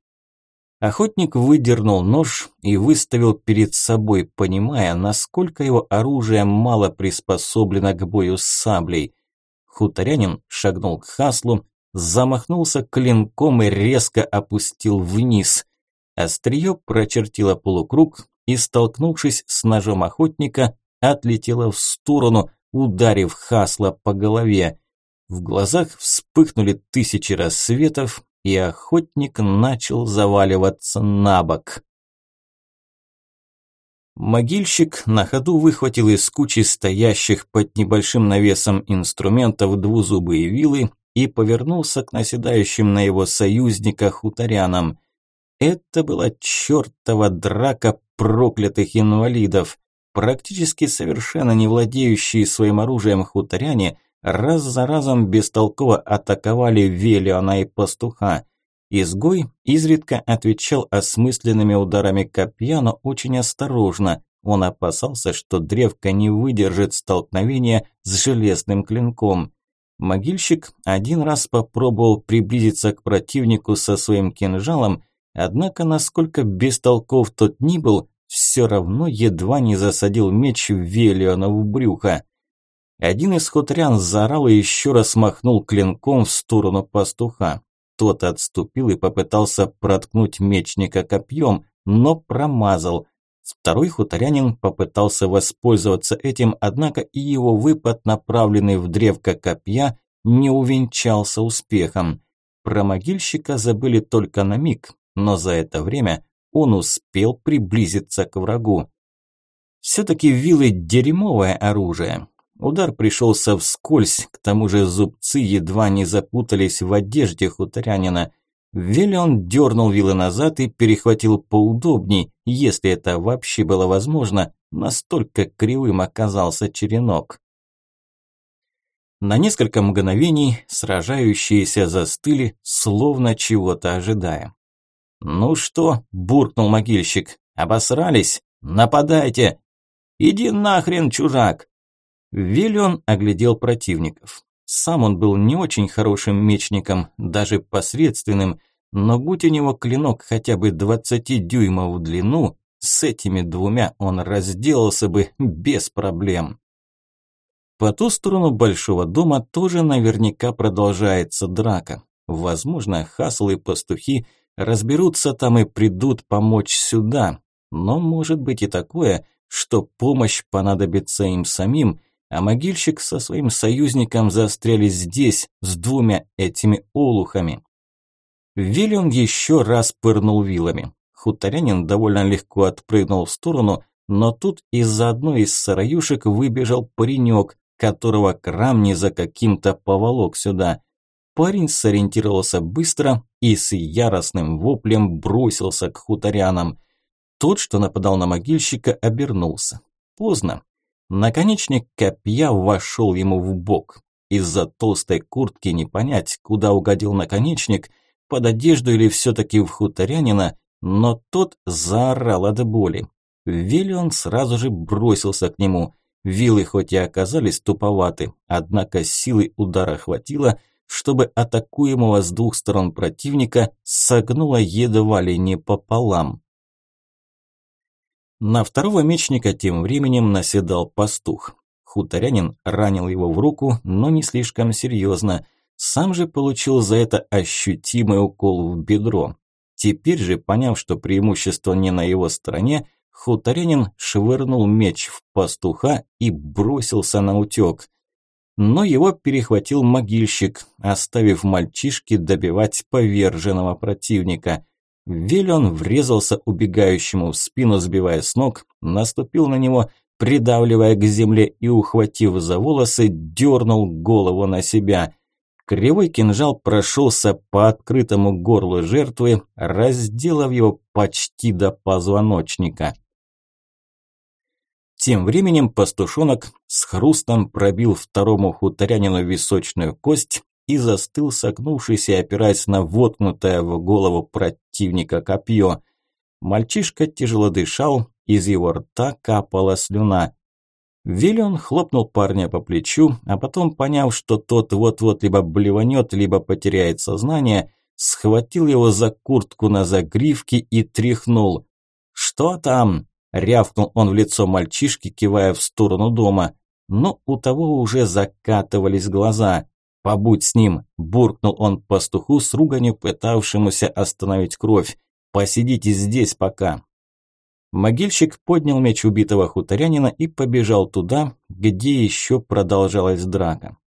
Охотник выдернул нож и выставил перед собой, понимая, насколько его оружие мало приспособлено к бою с саблей. Хуторянин шагнул к Хаслу, замахнулся клинком и резко опустил вниз. Острие прочертило полукруг и, столкнувшись с ножом охотника, отлетело в сторону, ударив Хасла по голове. В глазах вспыхнули тысячи рассветов, и охотник начал заваливаться на бок. Могильщик на ходу выхватил из кучи стоящих под небольшим навесом инструментов двузубые вилы и повернулся к наседающим на его союзника хуторянам. Это была чертова драка проклятых инвалидов. Практически совершенно не владеющие своим оружием хуторяне раз за разом бестолково атаковали Велиона и пастуха. Изгой изредка отвечал осмысленными ударами копья, но очень осторожно. Он опасался, что древко не выдержит столкновения с железным клинком. Могильщик один раз попробовал приблизиться к противнику со своим кинжалом, однако, насколько бестолков тот ни был, все равно едва не засадил меч в Велиона в брюхо. Один из хуторян заорал и еще раз махнул клинком в сторону пастуха. Тот отступил и попытался проткнуть мечника копьем, но промазал. Второй хуторянин попытался воспользоваться этим, однако и его выпад, направленный в древко копья, не увенчался успехом. Про могильщика забыли только на миг, но за это время он успел приблизиться к врагу. Все-таки вилы – дерьмовое оружие. Удар пришелся вскользь, к тому же зубцы едва не запутались в одежде хуторянина. Велион дернул вилы назад и перехватил поудобней, если это вообще было возможно, настолько кривым оказался черенок. На несколько мгновений сражающиеся застыли, словно чего-то ожидая. «Ну что?» – буркнул могильщик. «Обосрались? Нападайте!» «Иди нахрен, чужак!» Виллион оглядел противников. Сам он был не очень хорошим мечником, даже посредственным, но будь у него клинок хотя бы 20 дюймов в длину, с этими двумя он разделался бы без проблем. По ту сторону большого дома тоже наверняка продолжается драка. Возможно, Хасл и пастухи разберутся там и придут помочь сюда. Но может быть и такое, что помощь понадобится им самим, а могильщик со своим союзником застряли здесь с двумя этими олухами. Вильям еще раз пырнул вилами. Хуторянин довольно легко отпрыгнул в сторону, но тут из-за одной из сараюшек выбежал паренек, которого Крамни за каким-то поволок сюда. Парень сориентировался быстро и с яростным воплем бросился к хуторянам. Тот, что нападал на могильщика, обернулся. Поздно. Наконечник копья вошел ему в бок. Из-за толстой куртки не понять, куда угодил наконечник, под одежду или все-таки в хуторянина, но тот заорал от боли. Велион сразу же бросился к нему. Вилы хоть и оказались туповаты, однако силы удара хватило, чтобы атакуемого с двух сторон противника согнуло едва ли не пополам. На второго мечника тем временем наседал пастух. Хуторянин ранил его в руку, но не слишком серьезно. Сам же получил за это ощутимый укол в бедро. Теперь же, поняв, что преимущество не на его стороне, хуторянин швырнул меч в пастуха и бросился на утек. Но его перехватил могильщик, оставив мальчишке добивать поверженного противника. Велион врезался убегающему в спину, сбивая с ног, наступил на него, придавливая к земле и, ухватив за волосы, дернул голову на себя. Кривой кинжал прошелся по открытому горлу жертвы, разделав его почти до позвоночника. Тем временем пастушонок с хрустом пробил второму хуторянину височную кость и застыл, согнувшись и опираясь на воткнутое в голову противника копье. Мальчишка тяжело дышал, из его рта капала слюна. Виллион хлопнул парня по плечу, а потом, поняв, что тот вот-вот либо блеванет, либо потеряет сознание, схватил его за куртку на загривке и тряхнул. «Что там?» – рявкнул он в лицо мальчишки, кивая в сторону дома. Но у того уже закатывались глаза. «Побудь с ним!» – буркнул он пастуху с руганью, пытавшемуся остановить кровь. «Посидите здесь пока!» Могильщик поднял меч убитого хуторянина и побежал туда, где еще продолжалась драка.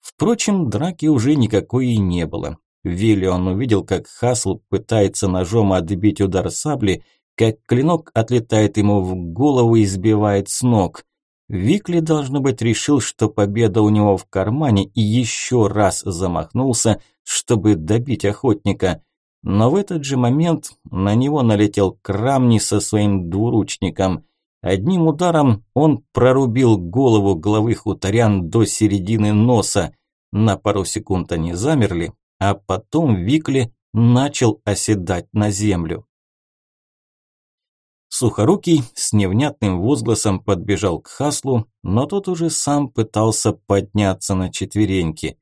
Впрочем, драки уже никакой и не было. Виллион увидел, как Хасл пытается ножом отбить удар сабли, как клинок отлетает ему в голову и сбивает с ног. Викли, должно быть, решил, что победа у него в кармане и еще раз замахнулся, чтобы добить охотника. Но в этот же момент на него налетел Крамни со своим двуручником. Одним ударом он прорубил голову главы хуторян до середины носа. На пару секунд они замерли, а потом Викли начал оседать на землю. Сухорукий с невнятным возгласом подбежал к Хаслу, но тот уже сам пытался подняться на четвереньки.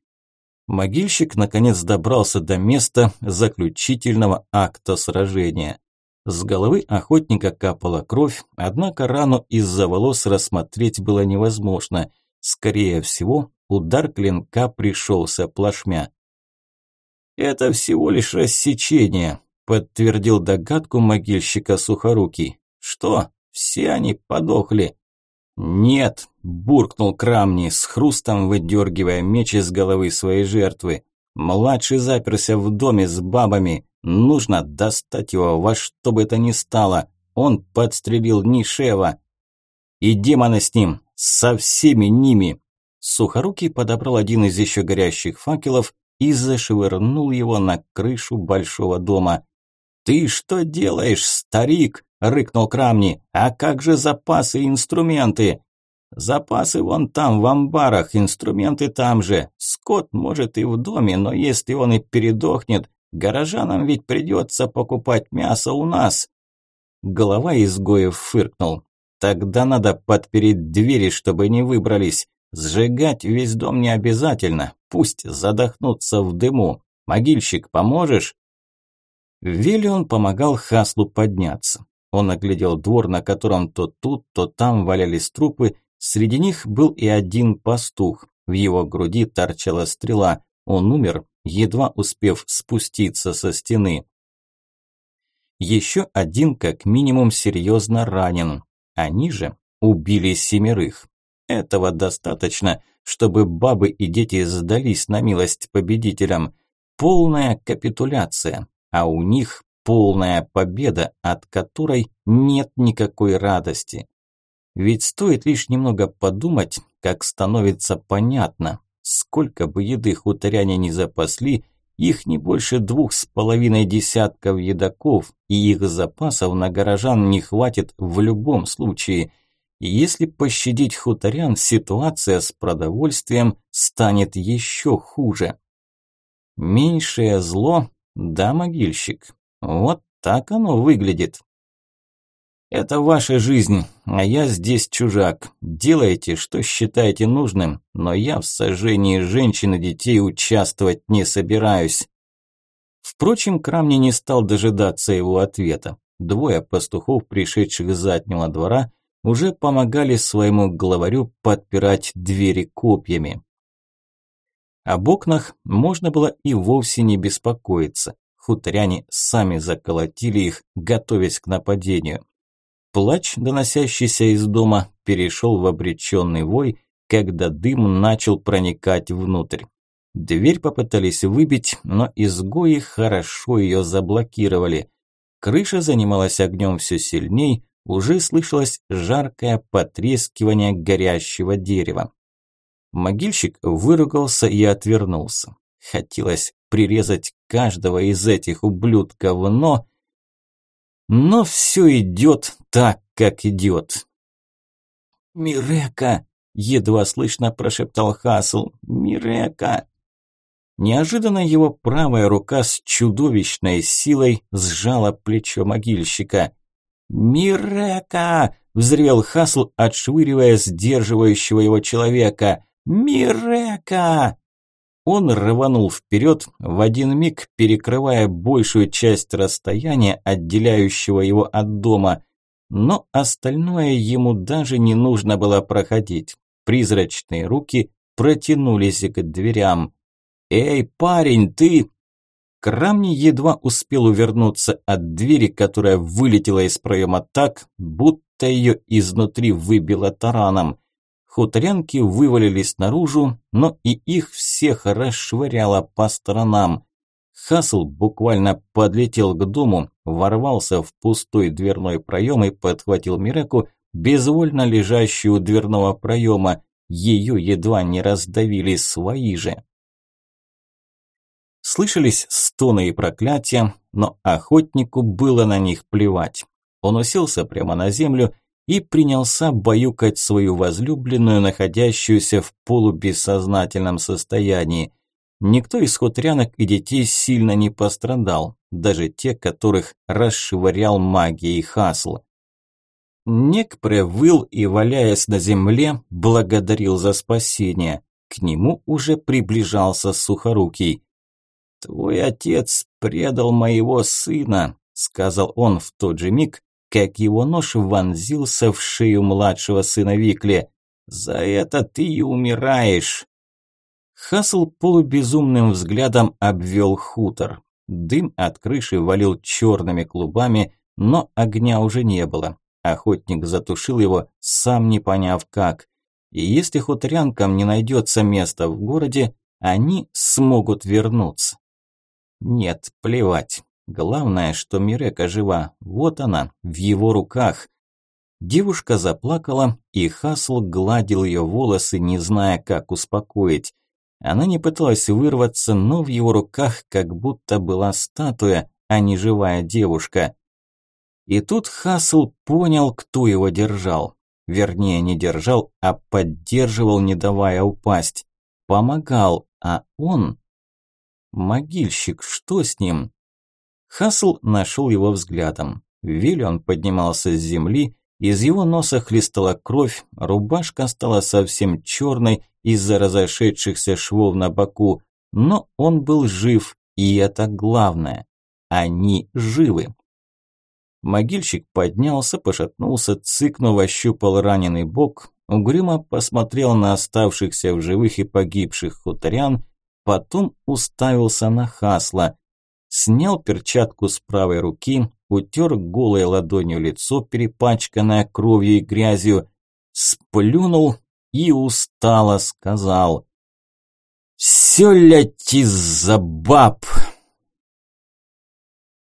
Могильщик наконец добрался до места заключительного акта сражения. С головы охотника капала кровь, однако рану из-за волос рассмотреть было невозможно. Скорее всего, удар клинка пришелся плашмя. «Это всего лишь рассечение», – подтвердил догадку могильщика Сухорукий. «Что, все они подохли?» «Нет», – буркнул Крамни, с хрустом выдергивая меч из головы своей жертвы. «Младший заперся в доме с бабами. Нужно достать его во что бы это ни стало. Он подстрелил Нишева. И демона с ним, со всеми ними». Сухорукий подобрал один из еще горящих факелов и зашвырнул его на крышу большого дома. «Ты что делаешь, старик?» – рыкнул Крамни. «А как же запасы и инструменты?» «Запасы вон там, в амбарах, инструменты там же. Скот может и в доме, но если он и передохнет, горожанам ведь придется покупать мясо у нас». Голова изгоев фыркнул. «Тогда надо подпереть двери, чтобы не выбрались. Сжигать весь дом не обязательно, пусть задохнутся в дыму. Могильщик, поможешь?» Велион помогал Хаслу подняться. Он оглядел двор, на котором то тут, то там валялись трупы. Среди них был и один пастух. В его груди торчала стрела. Он умер, едва успев спуститься со стены. Еще один, как минимум, серьезно ранен. Они же убили семерых. Этого достаточно, чтобы бабы и дети сдались на милость победителям. Полная капитуляция, а у них полная победа, от которой нет никакой радости. Ведь стоит лишь немного подумать, как становится понятно, сколько бы еды хуторяне не запасли, их не больше двух с половиной десятков едоков, и их запасов на горожан не хватит в любом случае – если пощадить хуторян, ситуация с продовольствием станет еще хуже. Меньшее зло, да, могильщик. Вот так оно выглядит. Это ваша жизнь, а я здесь чужак. Делайте, что считаете нужным, но я в сожжении женщин и детей участвовать не собираюсь. Впрочем, Крамни не стал дожидаться его ответа. Двое пастухов, пришедших с заднего двора, уже помогали своему главарю подпирать двери копьями. Об окнах можно было и вовсе не беспокоиться. Хуторяне сами заколотили их, готовясь к нападению. Плач, доносящийся из дома, перешел в обреченный вой, когда дым начал проникать внутрь. Дверь попытались выбить, но изгои хорошо ее заблокировали. Крыша занималась огнем все сильней, уже слышалось жаркое потрескивание горящего дерева. Могильщик выругался и отвернулся. Хотелось прирезать каждого из этих ублюдков, но... Но все идет так, как идет. «Мирека!» – едва слышно прошептал Хасл. «Мирека!» Неожиданно его правая рука с чудовищной силой сжала плечо могильщика. «Мирека!» – взревел Хасл, отшвыривая сдерживающего его человека. «Мирека!» Он рванул вперед, в один миг перекрывая большую часть расстояния, отделяющего его от дома. Но остальное ему даже не нужно было проходить. Призрачные руки протянулись к дверям. «Эй, парень, ты...» Крамни едва успел увернуться от двери, которая вылетела из проема так, будто ее изнутри выбило тараном. Хуторянки вывалились наружу, но и их всех расшвыряло по сторонам. Хасл буквально подлетел к дому, ворвался в пустой дверной проем и подхватил Миреку, безвольно лежащую у дверного проема. Ее едва не раздавили свои же. Слышались стоны и проклятия, но охотнику было на них плевать. Он уселся прямо на землю и принялся баюкать свою возлюбленную, находящуюся в полубессознательном состоянии. Никто из хуторянок и детей сильно не пострадал, даже те, которых расшвырял магией Хасл. Некпре выл и, валяясь на земле, благодарил за спасение. К нему уже приближался Сухорукий. «Твой отец предал моего сына», – сказал он в тот же миг, как его нож вонзился в шею младшего сына Викли. За это ты и умираешь. Хасл полубезумным взглядом обвел хутор. Дым от крыши валил черными клубами, но огня уже не было. Охотник затушил его, сам не поняв как. И если хуторянкам не найдется места в городе, они смогут вернуться. Нет, плевать. Главное, что Мирека жива. Вот она, в его руках. Девушка заплакала, и Хасл гладил ее волосы, не зная, как успокоить. Она не пыталась вырваться, но в его руках как будто была статуя, а не живая девушка. И тут Хасл понял, кто его держал. Вернее, не держал, а поддерживал, не давая упасть. Помогал, а он... Могильщик, что с ним? Хасл нашел его взглядом. Виллион поднимался с земли, из его носа хлестала кровь, рубашка стала совсем черной из-за разошедшихся швов на боку, но он был жив, и это главное. Они живы. Могильщик поднялся, пошатнулся, цыкнув, ощупал раненый бок, угрюмо посмотрел на оставшихся в живых и погибших хуторян, потом уставился на Хасла, снял перчатку с правой руки, утер голой ладонью лицо, перепачканное кровью и грязью, сплюнул и устало сказал «Все лять из-за баб!»